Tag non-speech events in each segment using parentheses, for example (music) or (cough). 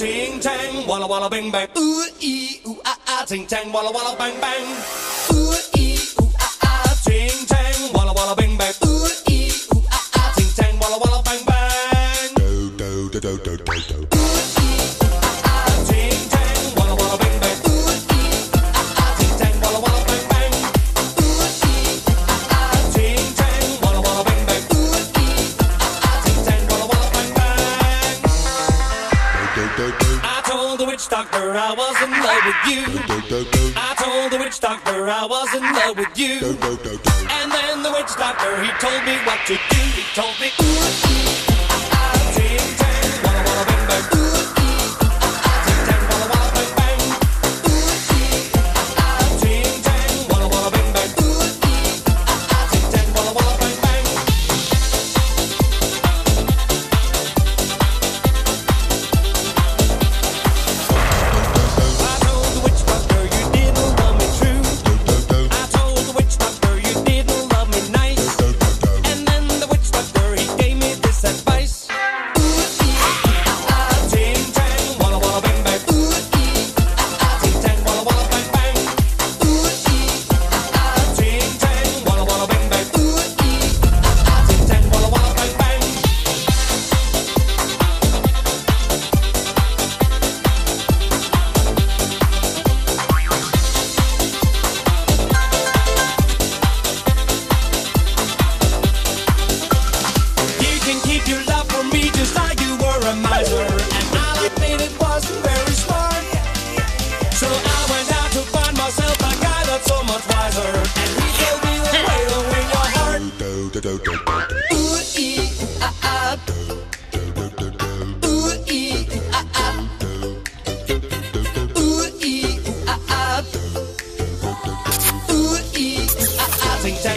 ting tang, walla walla bang bang. Ooh ee ooh ah ah, ting tang, walla walla bang bang. Ooh ee. witch doctor I was in love with you. I told the witch doctor I was in love with you. And then the witch doctor he told me what to do. He told me ooh, ah, ah.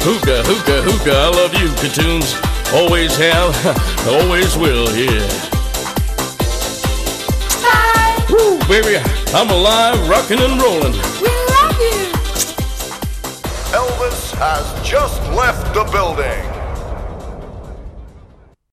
Hookah, hookah, hookah, I love you, Catoons. Always have, (laughs) always will, yeah. Bye. Woo, baby, I'm alive, rocking and rolling. We love you. Elvis has just left the building.